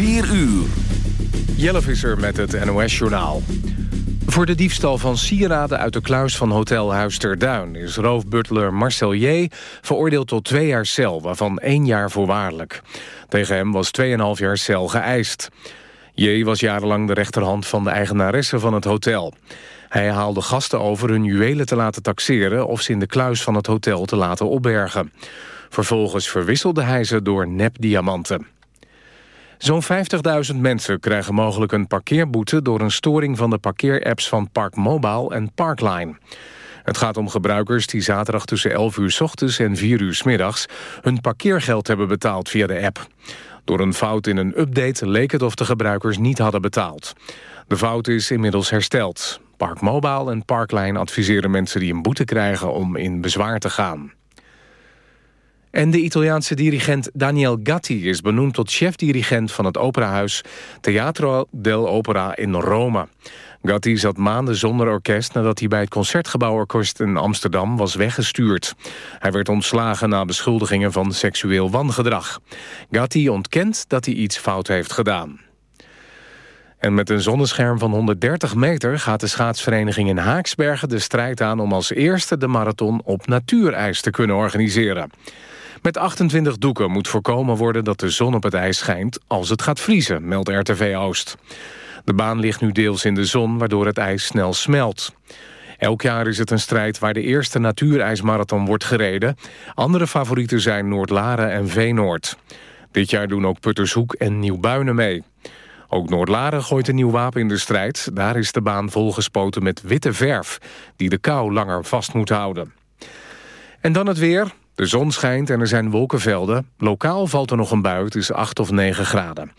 4 uur. Jelle Visser met het NOS-journaal. Voor de diefstal van sieraden uit de kluis van Hotel Huis ter Duin... is roofbutler Marcel J. veroordeeld tot twee jaar cel... waarvan één jaar voorwaardelijk. Tegen hem was 2,5 jaar cel geëist. J. was jarenlang de rechterhand van de eigenaresse van het hotel. Hij haalde gasten over hun juwelen te laten taxeren... of ze in de kluis van het hotel te laten opbergen. Vervolgens verwisselde hij ze door nepdiamanten. Zo'n 50.000 mensen krijgen mogelijk een parkeerboete... door een storing van de parkeerapps van Parkmobile en Parkline. Het gaat om gebruikers die zaterdag tussen 11 uur s ochtends en 4 uur s middags... hun parkeergeld hebben betaald via de app. Door een fout in een update leek het of de gebruikers niet hadden betaald. De fout is inmiddels hersteld. Parkmobile en Parkline adviseren mensen die een boete krijgen om in bezwaar te gaan. En de Italiaanse dirigent Daniel Gatti is benoemd tot chef-dirigent van het operahuis Teatro dell'Opera in Rome. Gatti zat maanden zonder orkest nadat hij bij het Concertgebouworkest in Amsterdam was weggestuurd. Hij werd ontslagen na beschuldigingen van seksueel wangedrag. Gatti ontkent dat hij iets fout heeft gedaan. En met een zonnescherm van 130 meter gaat de schaatsvereniging in Haaksbergen de strijd aan om als eerste de marathon op natuurijs te kunnen organiseren. Met 28 doeken moet voorkomen worden dat de zon op het ijs schijnt als het gaat vriezen, meldt RTV Oost. De baan ligt nu deels in de zon, waardoor het ijs snel smelt. Elk jaar is het een strijd waar de eerste natuurijsmarathon wordt gereden. Andere favorieten zijn Noordlaren en Veenoord. Dit jaar doen ook Puttershoek en Nieuwbuinen mee. Ook Noordlaren gooit een nieuw wapen in de strijd. Daar is de baan volgespoten met witte verf... die de kou langer vast moet houden. En dan het weer. De zon schijnt en er zijn wolkenvelden. Lokaal valt er nog een bui, het is 8 of 9 graden.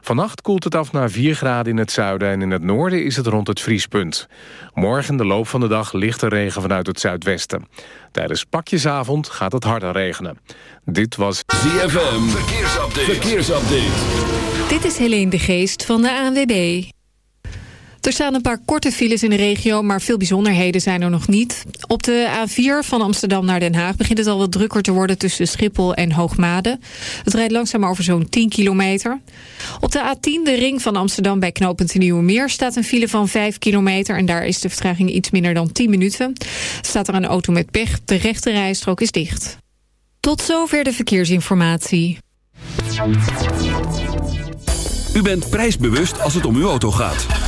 Vannacht koelt het af naar 4 graden in het zuiden... en in het noorden is het rond het vriespunt. Morgen de loop van de dag lichte regen vanuit het zuidwesten. Tijdens pakjesavond gaat het harder regenen. Dit was ZFM, verkeersupdate. verkeersupdate. Dit is Helene de Geest van de ANWB. Er staan een paar korte files in de regio, maar veel bijzonderheden zijn er nog niet. Op de A4 van Amsterdam naar Den Haag begint het al wat drukker te worden tussen Schiphol en Hoogmade. Het rijdt langzaam over zo'n 10 kilometer. Op de A10, de ring van Amsterdam bij knooppunt Nieuwemeer, staat een file van 5 kilometer en daar is de vertraging iets minder dan 10 minuten. Staat er een auto met pech, de rechte rijstrook is dicht. Tot zover de verkeersinformatie. U bent prijsbewust als het om uw auto gaat.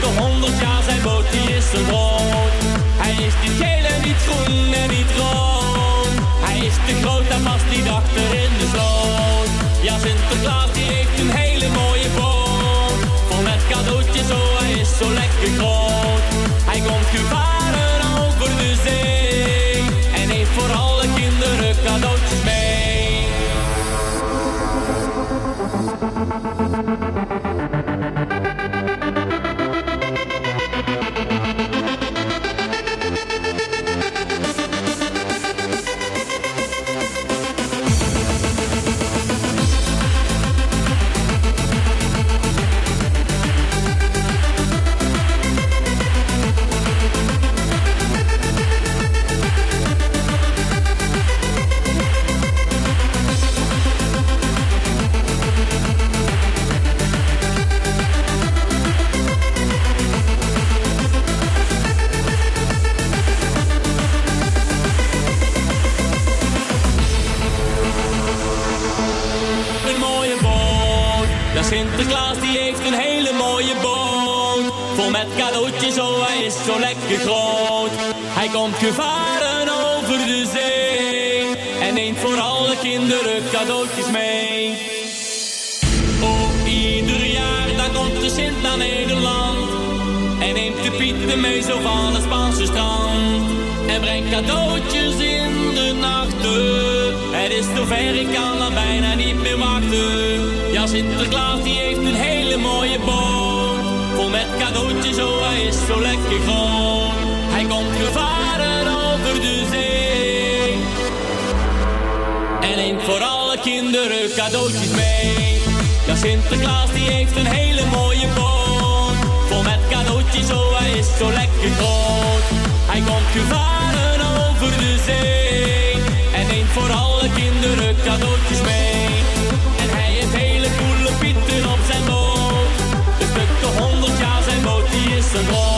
De honderd jaar zijn boot, die is zo groot. Hij is niet geel en niet groen en niet rood. Hij is te groot en past niet achter in de sloot. Ja, Sinterklaas die heeft een hele mooie boot. Vol met cadeautjes, oh hij is zo lekker groot. Hij komt gevaar. The droit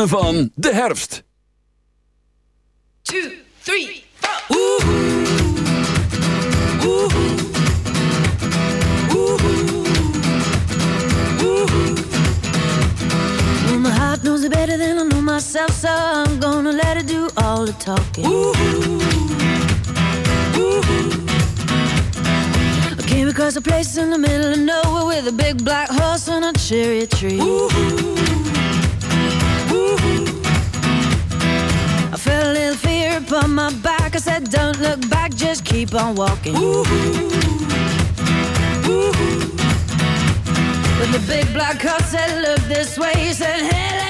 ritme van de herfst. Two, three, Well, my heart knows it better than I know myself, so I'm gonna let it do all the talking. I came across a place in the middle of nowhere with a big black horse and a cherry tree. I felt a little fear upon my back. I said, Don't look back, just keep on walking. When the big black horse said, Look this way, he said, Hey,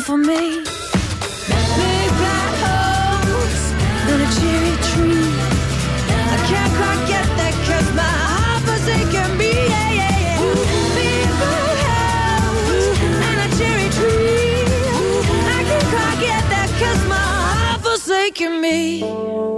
for me. Big black holes and a cherry tree. I can't quite get that 'cause my heart forsaken me. Yeah, yeah, yeah. Big black holes and a cherry tree. I can't quite get that 'cause my heart forsaken me.